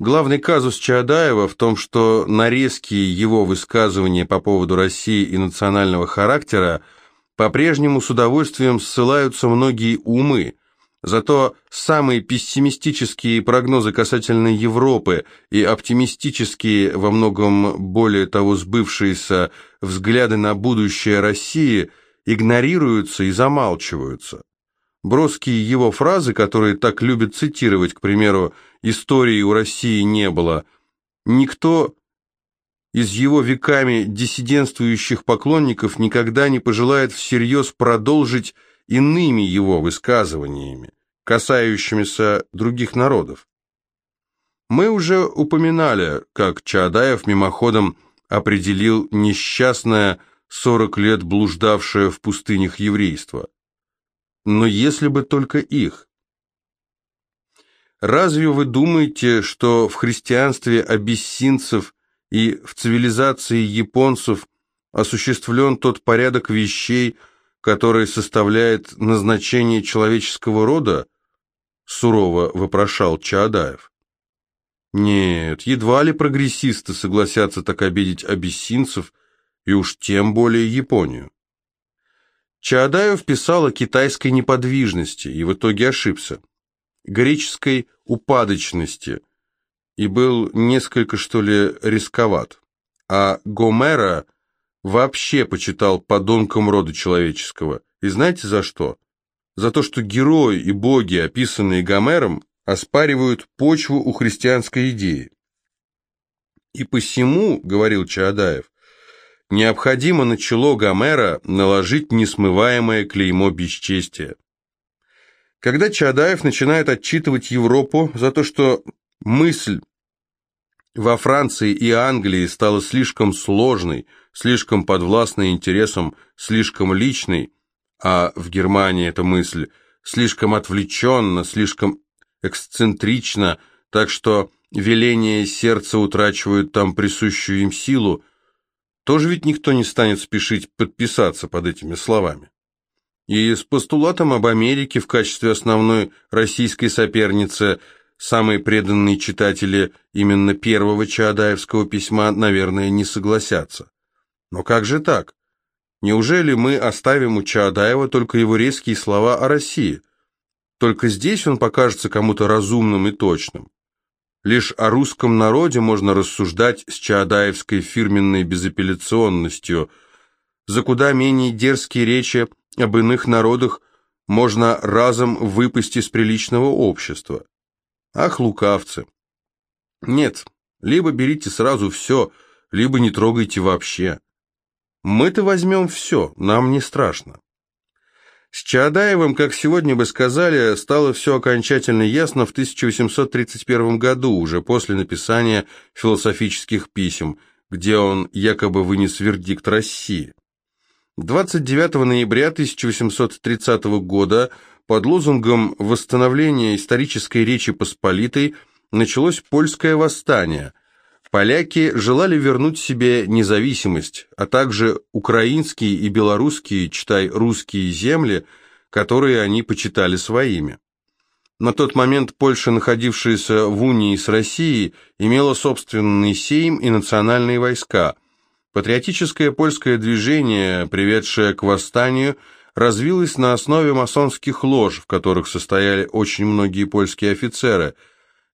Главный казус Чаадаева в том, что нарезки его высказывания по поводу России и национального характера по-прежнему с удовольствием ссылаются многие умы, зато самые пессимистические прогнозы касательно Европы и оптимистические, во многом более того сбывшиеся взгляды на будущее России игнорируются и замалчиваются. Броские его фразы, которые так любят цитировать, к примеру, «истории у России не было», никто из его веками диссидентствующих поклонников никогда не пожелает всерьез продолжить иными его высказываниями, касающимися других народов. Мы уже упоминали, как Чаадаев мимоходом определил несчастное 40 лет блуждавшее в пустынях еврейство. Но если бы только их. Разве вы думаете, что в христианстве абиссинцев и в цивилизации японцев осуществлен тот порядок вещей, который составляет назначение человеческого рода? Сурово вопрошал Чаадаев. Нет, едва ли прогрессисты согласятся так обидеть абиссинцев и уж тем более Японию. Чаадаев писал о китайской неподвижности и в итоге ошибся, греческой упадочности и был несколько, что ли, рисковат. А Гомера вообще почитал подонком рода человеческого. И знаете за что? За то, что герои и боги, описанные Гомером, оспаривают почву у христианской идеи. И посему, говорил Чаадаев, необходимо на чело Гомера наложить несмываемое клеймо бесчестия. Когда Чадаев начинает отчитывать Европу за то, что мысль во Франции и Англии стала слишком сложной, слишком подвластной интересам, слишком личной, а в Германии эта мысль слишком отвлеченно, слишком эксцентрично, так что веления сердца утрачивают там присущую им силу, тоже ведь никто не станет спешить подписаться под этими словами. И с постулатом об Америке в качестве основной российской соперницы самые преданные читатели именно первого Чаадаевского письма, наверное, не согласятся. Но как же так? Неужели мы оставим у Чаадаева только его резкие слова о России? Только здесь он покажется кому-то разумным и точным. Лишь о русском народе можно рассуждать с чаадаевской фирменной безапелляционностью. За куда менее дерзкие речи об иных народах можно разом выпасть из приличного общества. Ах, лукавцы! Нет, либо берите сразу все, либо не трогайте вообще. Мы-то возьмем все, нам не страшно. С Чаадаевым, как сегодня бы сказали, стало все окончательно ясно в 1831 году, уже после написания философических писем, где он якобы вынес вердикт России. 29 ноября 1830 года под лозунгом «Восстановление исторической Речи Посполитой» началось польское восстание – Поляки желали вернуть себе независимость, а также украинские и белорусские, читай, русские земли, которые они почитали своими. На тот момент Польша, находившаяся в унии с Россией, имела собственный сейм и национальные войска. Патриотическое польское движение, приведшее к восстанию, развилось на основе масонских лож, в которых состояли очень многие польские офицеры –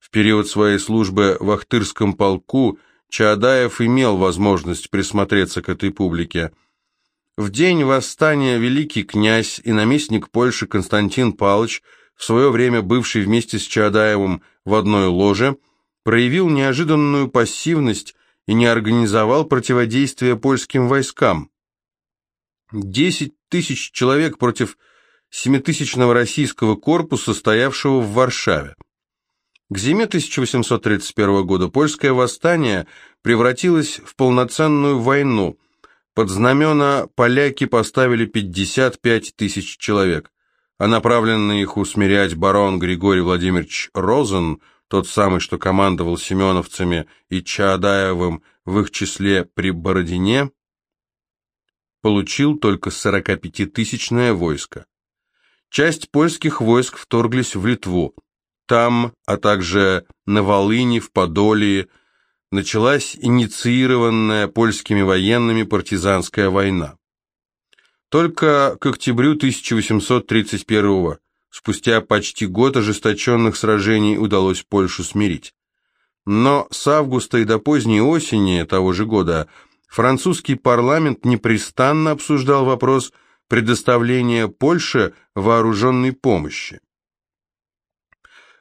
в период своей службы в Ахтырском полку Чаадаев имел возможность присмотреться к этой публике. В день восстания великий князь и наместник Польши Константин Павлович, в свое время бывший вместе с Чаадаевым в одной ложе, проявил неожиданную пассивность и не организовал противодействие польским войскам. Десять тысяч человек против семитысячного российского корпуса, стоявшего в Варшаве. К зиме 1831 года польское восстание превратилось в полноценную войну. Под знамена поляки поставили 55 тысяч человек, а направленный их усмирять барон Григорий Владимирович Розен, тот самый, что командовал семеновцами и Чаадаевым в их числе при Бородине, получил только 45-тысячное войско. Часть польских войск вторглись в Литву, там, а также на Волыни, в Подолии, началась инициированная польскими военными партизанская война. Только к октябрю 1831 спустя почти год ожесточенных сражений удалось Польшу смирить. Но с августа и до поздней осени того же года французский парламент непрестанно обсуждал вопрос предоставления Польше вооруженной помощи.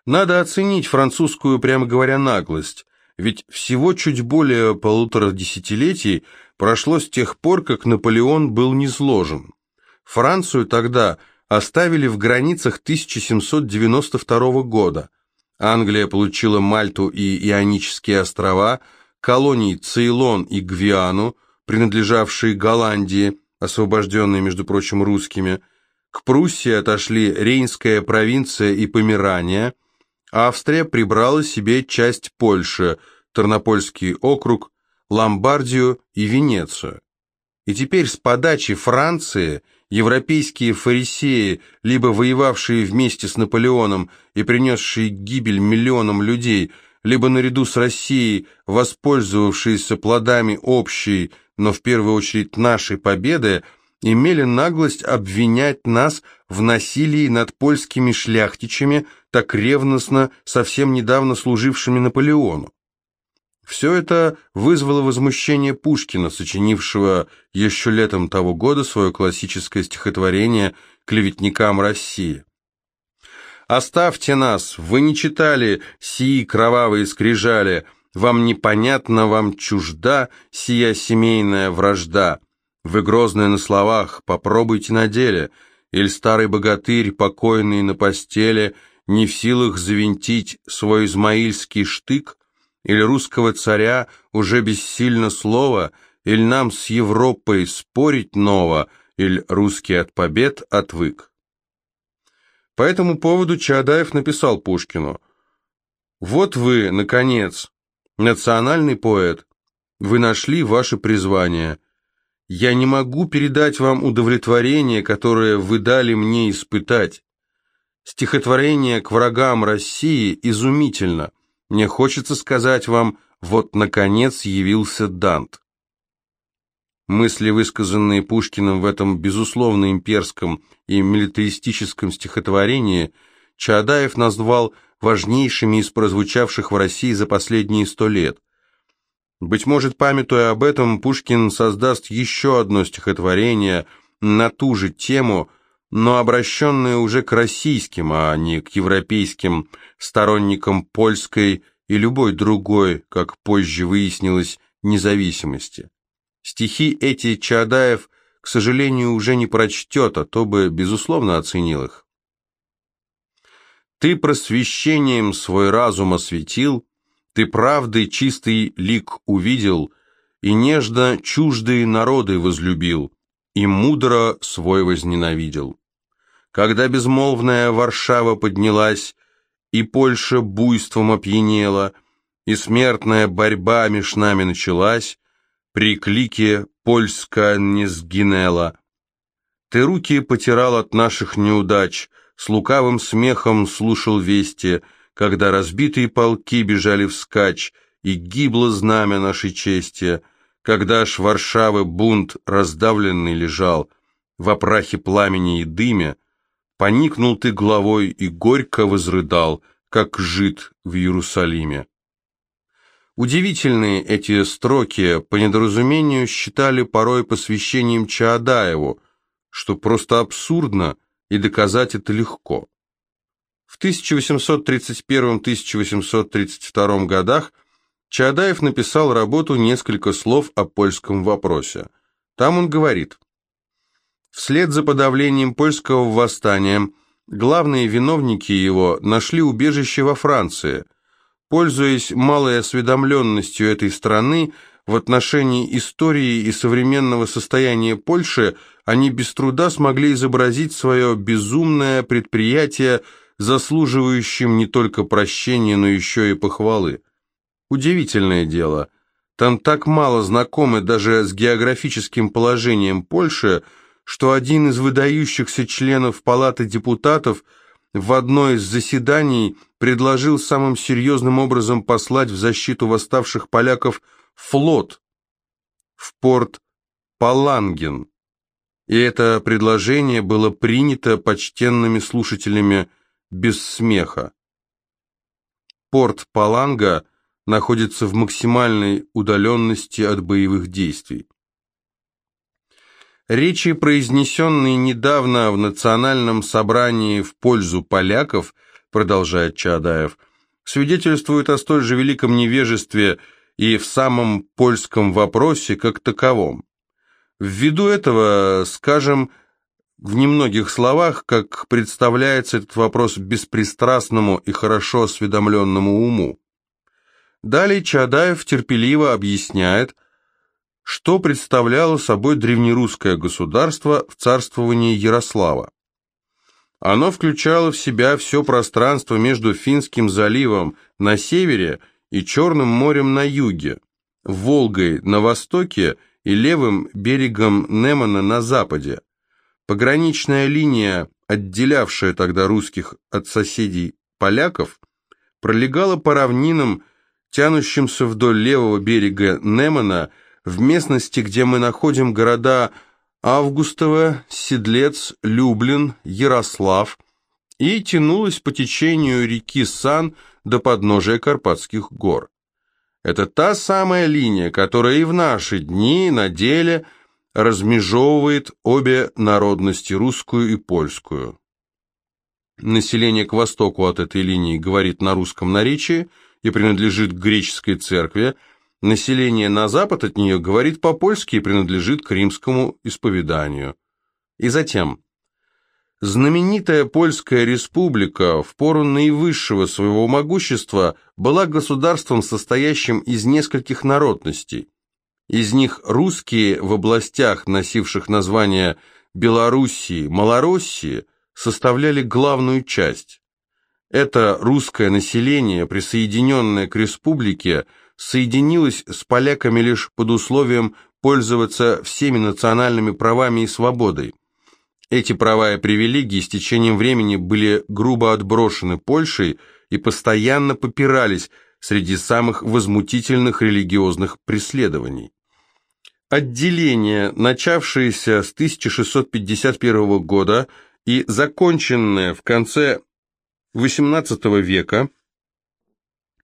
Надо оценить французскую, прямо говоря, наглость, ведь всего чуть более полутора десятилетий прошло с тех пор, как Наполеон был низложен. Францию тогда оставили в границах 1792 года. Англия получила Мальту и Ионические острова, колонии Цейлон и Гвиану, принадлежавшие Голландии, освобожденные, между прочим, русскими. К Пруссии отошли Рейнская провинция и Померания. Австрия прибрала себе часть Польши, Тернопольский округ, Ломбардию и Венецию. И теперь с подачи Франции европейские фарисеи, либо воевавшие вместе с Наполеоном и принесшие гибель миллионам людей, либо наряду с Россией, воспользовавшиеся плодами общей, но в первую очередь нашей победы, имели наглость обвинять нас в насилии над польскими шляхтичами, так ревностно совсем недавно служившими Наполеону. Все это вызвало возмущение Пушкина, сочинившего еще летом того года свое классическое стихотворение «Клеветникам России». «Оставьте нас, вы не читали сии кровавые скрижали, вам непонятно, вам чужда сия семейная вражда. Вы грозные на словах, попробуйте на деле, или старый богатырь, покойный на постели, не в силах завинтить свой измаильский штык, или русского царя уже бессильно слово, или нам с Европой спорить ново, или русский от побед отвык. По этому поводу Чаадаев написал Пушкину. «Вот вы, наконец, национальный поэт, вы нашли ваше призвание. Я не могу передать вам удовлетворение, которое вы дали мне испытать. Стихотворение к врагам России изумительно». Мне хочется сказать вам, вот, наконец, явился Дант. Мысли, высказанные Пушкиным в этом, безусловно, имперском и милитаристическом стихотворении, Чаадаев назвал важнейшими из прозвучавших в России за последние сто лет. Быть может, памятуя об этом, Пушкин создаст еще одно стихотворение на ту же тему, но обращенное уже к российским, а не к европейским сторонникам польской и любой другой, как позже выяснилось, независимости. Стихи эти Чаадаев, к сожалению, уже не прочтет, а то бы, безусловно, оценил их. Ты просвещением свой разум осветил, Ты правдой чистый лик увидел, И нежно чуждые народы возлюбил, И мудро свой возненавидел. Когда безмолвная Варшава поднялась, и Польша буйством опьянела, и смертная борьба меж нами началась, при клике «Польска не сгинела». Ты руки потирал от наших неудач, с лукавым смехом слушал вести, когда разбитые полки бежали вскачь, и гибло знамя нашей чести, когда ж Варшавы бунт раздавленный лежал, в опрахе пламени и дыме, Поникнул ты головой и горько возрыдал, как жид в Иерусалиме. Удивительные эти строки по недоразумению считали порой посвящением Чаадаеву, что просто абсурдно и доказать это легко. В 1831-1832 годах Чаадаев написал работу «Несколько слов о польском вопросе». Там он говорит Вслед за подавлением польского восстания главные виновники его нашли убежище во Франции. Пользуясь малой осведомленностью этой страны в отношении истории и современного состояния Польши, они без труда смогли изобразить свое безумное предприятие заслуживающим не только прощения, но еще и похвалы. Удивительное дело. Там так мало знакомы даже с географическим положением Польши, что один из выдающихся членов Палаты депутатов в одно из заседаний предложил самым серьезным образом послать в защиту восставших поляков флот в порт Паланген. И это предложение было принято почтенными слушателями без смеха. Порт Паланга находится в максимальной удаленности от боевых действий. Речи, произнесенные недавно в национальном собрании в пользу поляков, продолжает Чадаев, свидетельствуют о столь же великом невежестве и в самом польском вопросе как таковом. Ввиду этого, скажем, в немногих словах, как представляется этот вопрос беспристрастному и хорошо осведомленному уму. Далее Чадаев терпеливо объясняет, что представляло собой древнерусское государство в царствовании Ярослава. Оно включало в себя все пространство между Финским заливом на севере и Черным морем на юге, Волгой на востоке и левым берегом Немана на западе. Пограничная линия, отделявшая тогда русских от соседей поляков, пролегала по равнинам, тянущимся вдоль левого берега Немана в местности, где мы находим города Августово, Седлец, Люблин, Ярослав, и тянулась по течению реки Сан до подножия Карпатских гор. Это та самая линия, которая и в наши дни на деле размежевывает обе народности, русскую и польскую. Население к востоку от этой линии говорит на русском наречии и принадлежит к греческой церкви, Население на запад от нее говорит по-польски и принадлежит к римскому исповеданию. И затем, знаменитая Польская республика в пору наивысшего своего могущества была государством, состоящим из нескольких народностей. Из них русские в областях, носивших название Белоруссии, Малороссии, составляли главную часть. Это русское население, присоединенное к республике, соединилась с поляками лишь под условием пользоваться всеми национальными правами и свободой. Эти права и привилегии с течением времени были грубо отброшены Польшей и постоянно попирались среди самых возмутительных религиозных преследований. Отделение, начавшееся с 1651 года и законченное в конце XVIII века,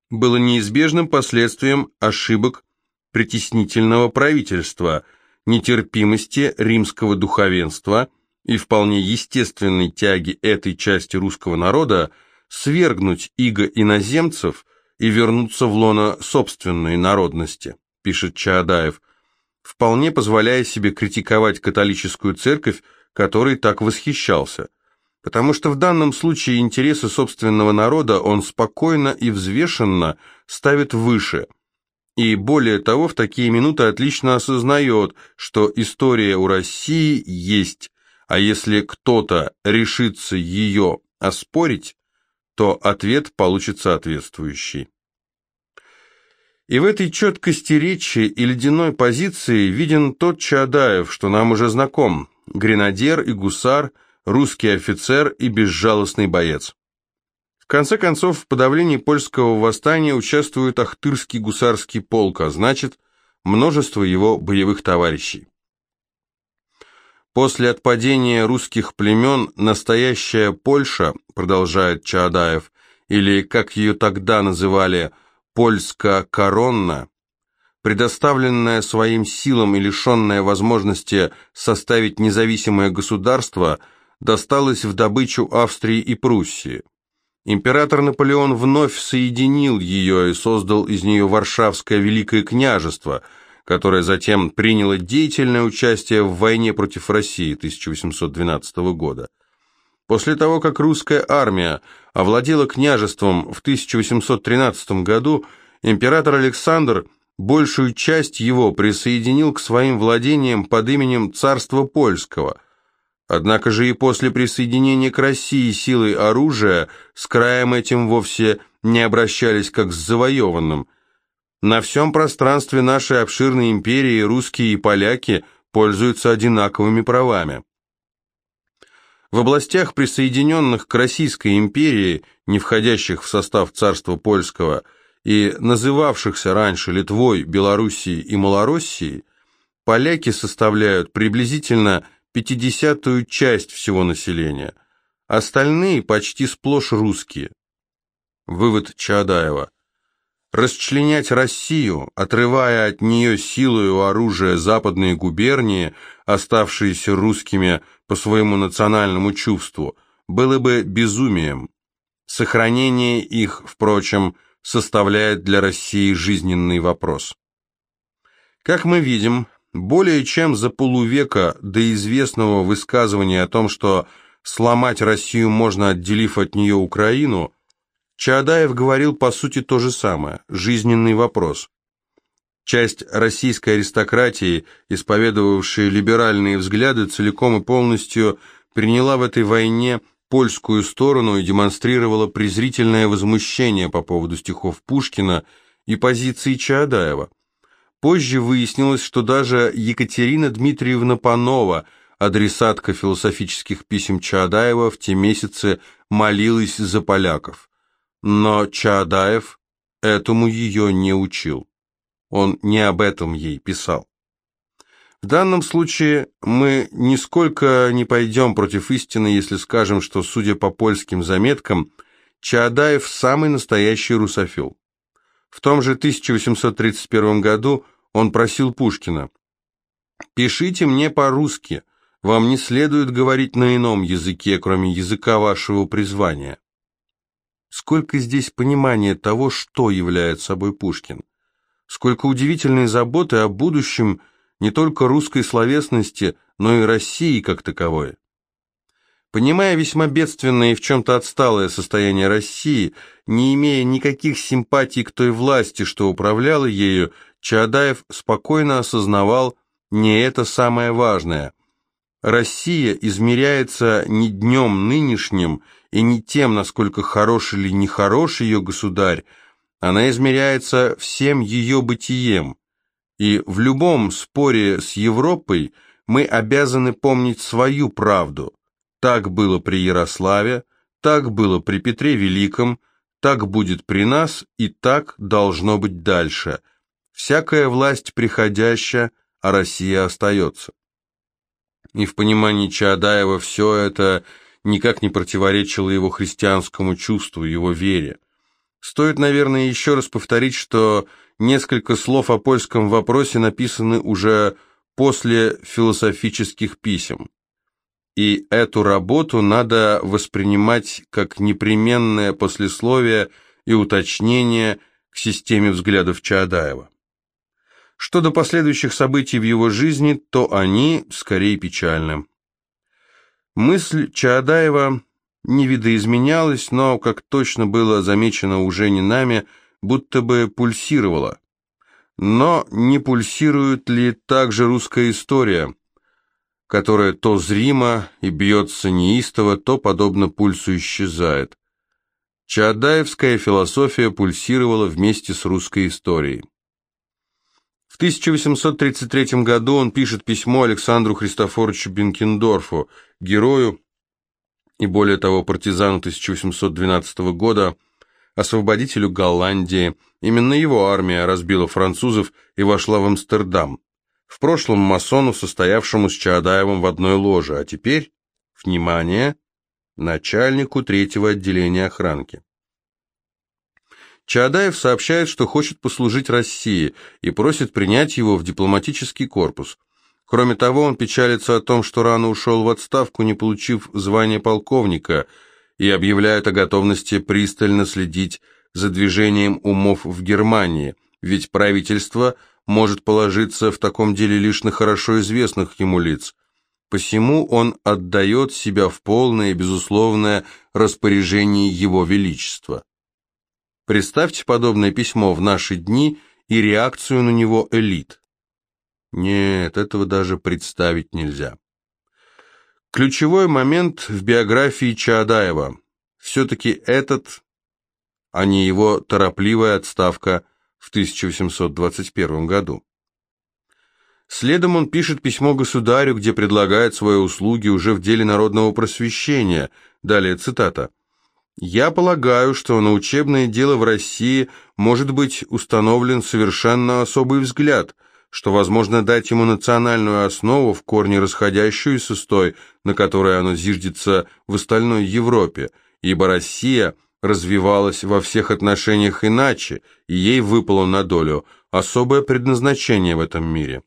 было неизбежным последствием ошибок притеснительного правительства, нетерпимости римского духовенства и вполне естественной тяги этой части русского народа свергнуть иго иноземцев и вернуться в лоно собственной народности, пишет Чаадаев, вполне позволяя себе критиковать католическую церковь, которой так восхищался потому что в данном случае интересы собственного народа он спокойно и взвешенно ставит выше. И более того, в такие минуты отлично осознает, что история у России есть, а если кто-то решится ее оспорить, то ответ получит соответствующий. И в этой четкости речи и ледяной позиции виден тот Чаадаев, что нам уже знаком, гренадер и гусар – русский офицер и безжалостный боец. В конце концов, в подавлении польского восстания участвует Ахтырский гусарский полк, а значит, множество его боевых товарищей. После отпадения русских племен настоящая Польша, продолжает Чаадаев, или, как ее тогда называли, Польска-Коронна, предоставленная своим силам и лишенная возможности составить независимое государство – досталось в добычу Австрии и Пруссии. Император Наполеон вновь соединил ее и создал из нее Варшавское Великое княжество, которое затем приняло деятельное участие в войне против России 1812 года. После того, как русская армия овладела княжеством в 1813 году, император Александр большую часть его присоединил к своим владениям под именем Царства Польского – Однако же и после присоединения к России силой оружия с краем этим вовсе не обращались как с завоеванным. На всем пространстве нашей обширной империи русские и поляки пользуются одинаковыми правами. В областях, присоединенных к Российской империи, не входящих в состав царства польского, и называвшихся раньше Литвой, Белоруссией и Малороссией, поляки составляют приблизительно 50-ю часть всего населения, остальные почти сплошь русские. Вывод Чаадаева. Расчленять Россию, отрывая от нее силою оружия западные губернии, оставшиеся русскими по своему национальному чувству, было бы безумием. Сохранение их, впрочем, составляет для России жизненный вопрос. Как мы видим, более чем за полувека до известного высказывания о том, что сломать Россию можно, отделив от нее Украину, Чаадаев говорил по сути то же самое, жизненный вопрос. Часть российской аристократии, исповедовавшая либеральные взгляды, целиком и полностью приняла в этой войне польскую сторону и демонстрировала презрительное возмущение по поводу стихов Пушкина и позиции Чаадаева. Позже выяснилось, что даже Екатерина Дмитриевна Панова, адресатка философических писем Чаадаева, в те месяцы молилась за поляков. Но Чаадаев этому ее не учил. Он не об этом ей писал. В данном случае мы нисколько не пойдем против истины, если скажем, что, судя по польским заметкам, Чаадаев самый настоящий русофил. В том же 1831 году он просил Пушкина «Пишите мне по-русски, вам не следует говорить на ином языке, кроме языка вашего призвания». Сколько здесь понимания того, что является собой Пушкин. Сколько удивительной заботы о будущем не только русской словесности, но и России как таковой. Понимая весьма бедственное и в чем-то отсталое состояние России, не имея никаких симпатий к той власти, что управляла ею, Чаадаев спокойно осознавал не это самое важное. Россия измеряется не днем нынешним, и не тем, насколько хорош или нехорош ее государь, она измеряется всем ее бытием. И в любом споре с Европой мы обязаны помнить свою правду. Так было при Ярославе, так было при Петре Великом, так будет при нас и так должно быть дальше. Всякая власть приходящая, а Россия остается. И в понимании Чаадаева все это – никак не противоречило его христианскому чувству, его вере. Стоит, наверное, еще раз повторить, что несколько слов о польском вопросе написаны уже после философических писем. И эту работу надо воспринимать как непременное послесловие и уточнение к системе взглядов Чаадаева. Что до последующих событий в его жизни, то они скорее печальны. Мысль Чаадаева не видоизменялась, но, как точно было замечено уже не нами, будто бы пульсировала. Но не пульсирует ли также русская история, которая то зримо и бьется неистово, то, подобно пульсу, исчезает? Чаадаевская философия пульсировала вместе с русской историей. 1833 году он пишет письмо Александру Христофоровичу Бенкендорфу, герою и, более того, партизану 1812 года, освободителю Голландии. Именно его армия разбила французов и вошла в Амстердам. В прошлом масону, состоявшему с Чаадаевым в одной ложе, а теперь, внимание, начальнику третьего отделения охранки. Чаадаев сообщает, что хочет послужить России и просит принять его в дипломатический корпус. Кроме того, он печалится о том, что рано ушел в отставку, не получив звание полковника, и объявляет о готовности пристально следить за движением умов в Германии, ведь правительство может положиться в таком деле лишь на хорошо известных ему лиц. Посему он отдает себя в полное и безусловное распоряжение его величества. Представьте подобное письмо в наши дни и реакцию на него элит. Нет, этого даже представить нельзя. Ключевой момент в биографии Чаадаева. Все-таки этот, а не его торопливая отставка в 1821 году. Следом он пишет письмо государю, где предлагает свои услуги уже в деле народного просвещения. Далее цитата. «Я полагаю, что на учебное дело в России может быть установлен совершенно особый взгляд, что возможно дать ему национальную основу, в корне расходящуюся с той, на которой оно зиждется в остальной Европе, ибо Россия развивалась во всех отношениях иначе, и ей выпало на долю особое предназначение в этом мире».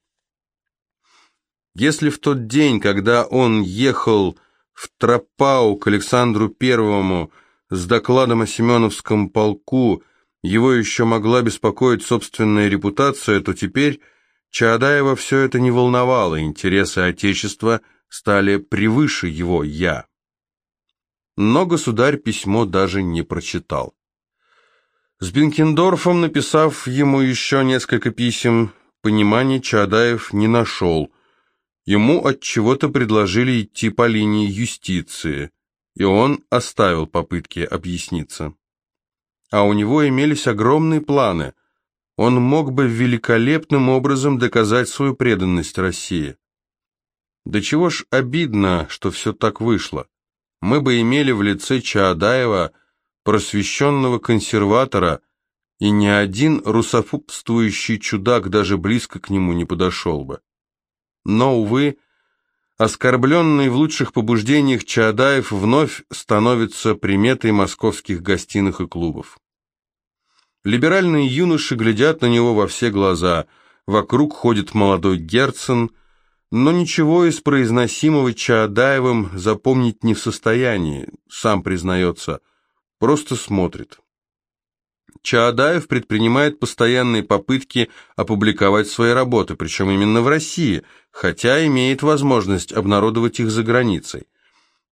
Если в тот день, когда он ехал в Тропау к Александру Первому с докладом о Семеновском полку, его еще могла беспокоить собственная репутация, то теперь Чаадаева все это не волновало, интересы Отечества стали превыше его «я». Но государь письмо даже не прочитал. С Бенкендорфом, написав ему еще несколько писем, понимания Чаадаев не нашел – Ему от чего-то предложили идти по линии юстиции, и он оставил попытки объясниться. А у него имелись огромные планы. Он мог бы великолепным образом доказать свою преданность России. Да чего ж обидно, что все так вышло. Мы бы имели в лице Чаадаева просвещенного консерватора, и ни один русофобствующий чудак даже близко к нему не подошел бы. Но, увы, оскорбленный в лучших побуждениях Чаадаев вновь становится приметой московских гостиных и клубов. Либеральные юноши глядят на него во все глаза, вокруг ходит молодой Герцен, но ничего из произносимого Чаадаевым запомнить не в состоянии, сам признается, просто смотрит. Чаадаев предпринимает постоянные попытки опубликовать свои работы, причем именно в России, хотя имеет возможность обнародовать их за границей.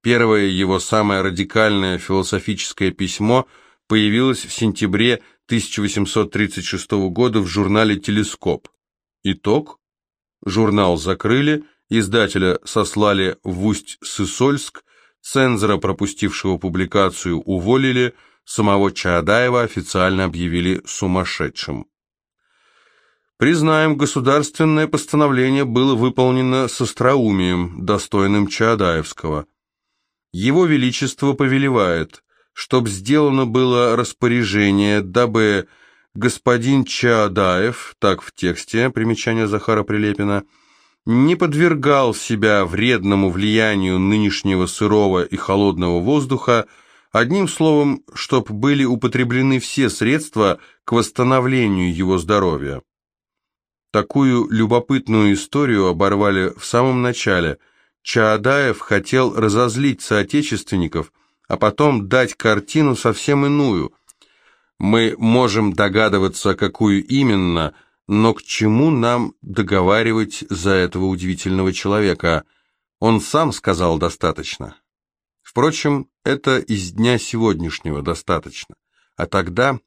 Первое его самое радикальное философическое письмо появилось в сентябре 1836 года в журнале «Телескоп». Итог. Журнал закрыли, издателя сослали в Усть-Сысольск, цензора, пропустившего публикацию, уволили – самого Чаадаева официально объявили сумасшедшим. Признаем, государственное постановление было выполнено с остроумием, достойным Чаадаевского. Его Величество повелевает, чтоб сделано было распоряжение, дабы господин Чаадаев, так в тексте, примечание Захара Прилепина, не подвергал себя вредному влиянию нынешнего сырого и холодного воздуха, Одним словом, чтоб были употреблены все средства к восстановлению его здоровья. Такую любопытную историю оборвали в самом начале. Чаадаев хотел разозлить соотечественников, а потом дать картину совсем иную. Мы можем догадываться, какую именно, но к чему нам договаривать за этого удивительного человека? Он сам сказал достаточно. Впрочем, это из дня сегодняшнего достаточно. А тогда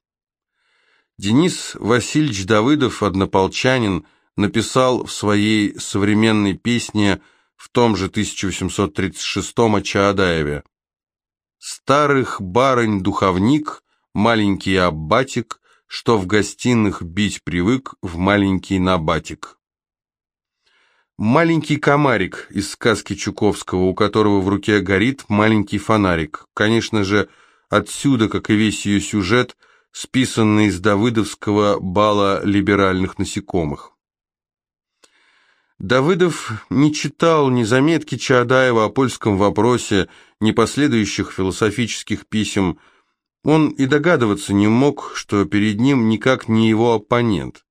Денис Васильевич Давыдов, однополчанин, написал в своей современной песне в том же 1836-м о Чаадаеве «Старых барынь духовник, маленький аббатик, что в гостиных бить привык в маленький набатик». Маленький комарик из сказки Чуковского, у которого в руке горит маленький фонарик. Конечно же, отсюда, как и весь ее сюжет, списанный из Давыдовского бала либеральных насекомых. Давыдов не читал ни заметки Чаадаева о польском вопросе, ни последующих философических писем. Он и догадываться не мог, что перед ним никак не его оппонент.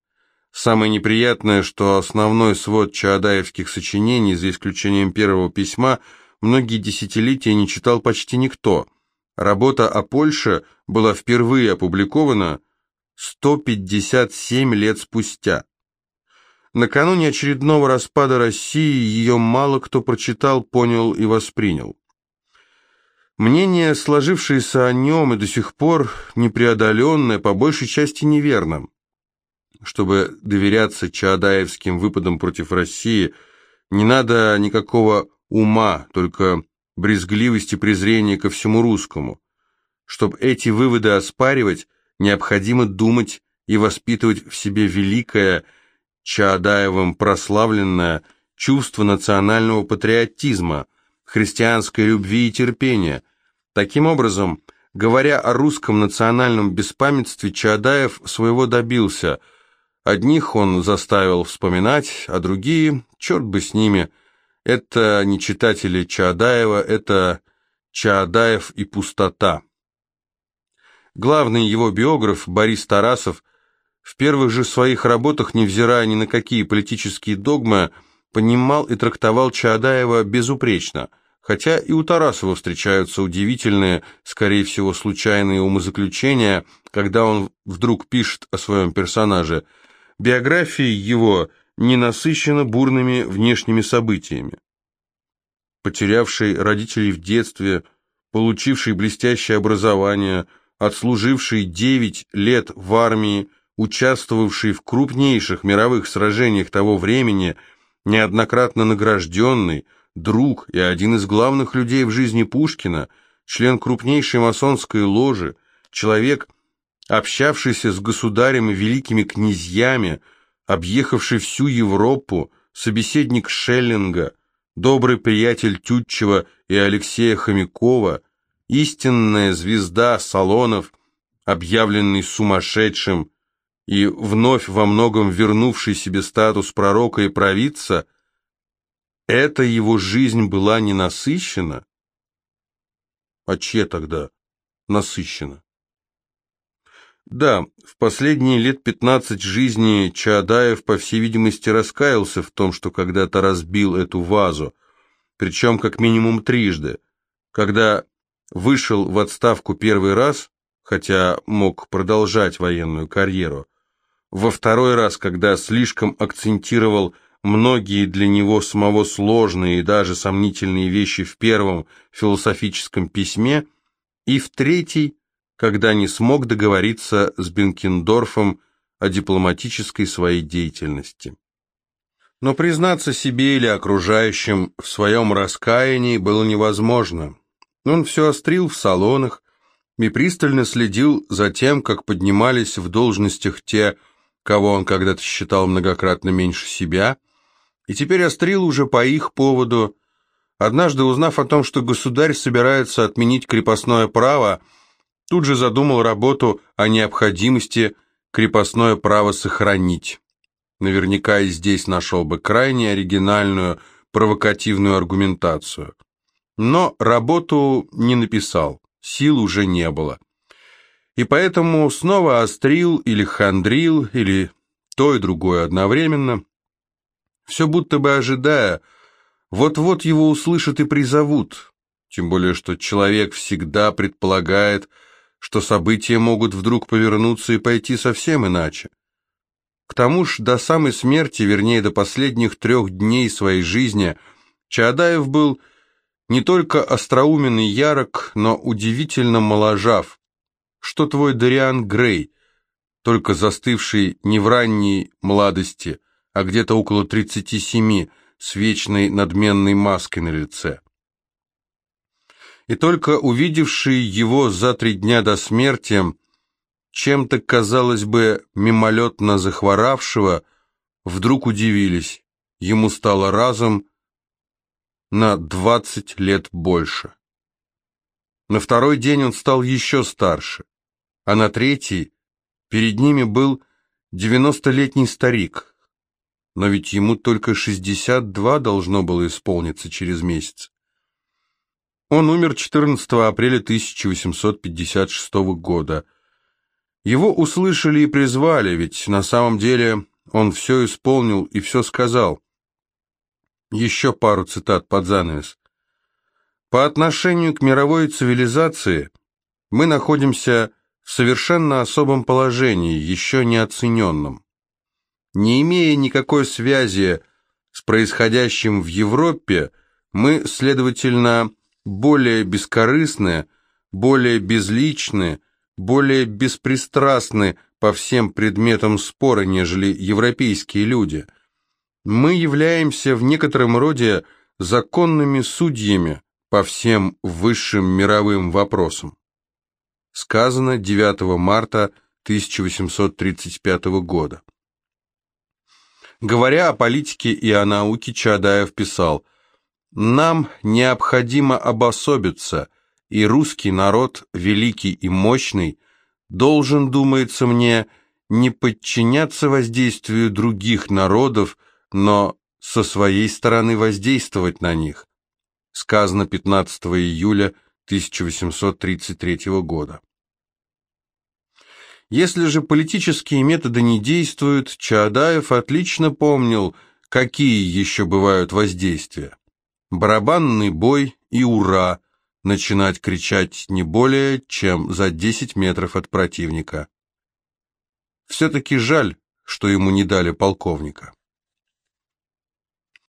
Самое неприятное, что основной свод чаадаевских сочинений, за исключением первого письма, многие десятилетия не читал почти никто. Работа о Польше была впервые опубликована 157 лет спустя. Накануне очередного распада России ее мало кто прочитал, понял и воспринял. Мнение, сложившееся о нем и до сих пор непреодоленное, по большей части неверно. Чтобы доверяться чаадаевским выпадам против России, не надо никакого ума, только брезгливость и презрение ко всему русскому. Чтобы эти выводы оспаривать, необходимо думать и воспитывать в себе великое Чаадаевым прославленное чувство национального патриотизма, христианской любви и терпения. Таким образом, говоря о русском национальном беспамятстве, Чаадаев своего добился. Одних он заставил вспоминать, а другие, черт бы с ними, это не читатели Чаадаева, это Чаадаев и пустота. Главный его биограф Борис Тарасов в первых же своих работах, невзирая ни на какие политические догмы, понимал и трактовал Чаадаева безупречно, хотя и у Тарасова встречаются удивительные, скорее всего, случайные умозаключения, когда он вдруг пишет о своем персонаже. Биография его не насыщена бурными внешними событиями. Потерявший родителей в детстве, получивший блестящее образование, отслуживший 9 лет в армии, участвовавший в крупнейших мировых сражениях того времени, неоднократно награжденный, друг и один из главных людей в жизни Пушкина, член крупнейшей масонской ложи, человек, общавшийся с государем и великими князьями, объехавший всю Европу, собеседник Шеллинга, добрый приятель Тютчева и Алексея Хомякова, истинная звезда салонов, объявленный сумасшедшим, и вновь во многом вернувший себе статус пророка и провидца, эта его жизнь была не насыщена? А чья тогда насыщена? Да, в последние лет пятнадцать жизни Чаадаев, по всей видимости, раскаялся в том, что когда-то разбил эту вазу, причем как минимум трижды. Когда вышел в отставку первый раз, хотя мог продолжать военную карьеру, во второй раз, когда слишком акцентировал многие для него самого сложные и даже сомнительные вещи в первом философическом письме, и в третий, когда не смог договориться с Бенкендорфом о дипломатической своей деятельности. Но признаться себе или окружающим в своем раскаянии было невозможно. Он все острил в салонах и пристально следил за тем, как поднимались в должностях те, кого он когда-то считал многократно меньше себя, и теперь острил уже по их поводу. Однажды, узнав о том, что государь собирается отменить крепостное право, тут же задумал работу о необходимости крепостное право сохранить. Наверняка и здесь нашел бы крайне оригинальную, провокативную аргументацию. Но работу не написал, сил уже не было и поэтому снова острил или хандрил, или то и другое одновременно, все будто бы ожидая, вот-вот его услышат и призовут, тем более что человек всегда предполагает, что события могут вдруг повернуться и пойти совсем иначе. К тому ж до самой смерти, вернее до последних трех дней своей жизни, Чаадаев был не только остроумен и ярок, но удивительно моложав, что твой Дариан Грей, только застывший не в ранней молодости, а где-то около 37, с вечной надменной маской на лице. И только увидевший его за три дня до смерти, чем-то, казалось бы, мимолетно захворавшего, вдруг удивились, ему стало разом на двадцать лет больше. На второй день он стал еще старше а на третий перед ними был девяностолетний старик. Но ведь ему только шестьдесят два должно было исполниться через месяц. Он умер 14 апреля 1856 года. Его услышали и призвали, ведь на самом деле он все исполнил и все сказал. Еще пару цитат под занавес. По отношению к мировой цивилизации мы находимся в совершенно особом положении, еще не оцененном. Не имея никакой связи с происходящим в Европе, мы, следовательно, более бескорыстны, более безличны, более беспристрастны по всем предметам спора, нежели европейские люди. Мы являемся в некотором роде законными судьями по всем высшим мировым вопросам. Сказано 9 марта 1835 года. Говоря о политике и о науке, Чадаев писал «Нам необходимо обособиться, и русский народ, великий и мощный, должен, думается мне, не подчиняться воздействию других народов, но со своей стороны воздействовать на них. Сказано 15 июля 1833 года. Если же политические методы не действуют, Чаадаев отлично помнил, какие еще бывают воздействия. Барабанный бой и «Ура!» начинать кричать не более, чем за 10 метров от противника. Все-таки жаль, что ему не дали полковника.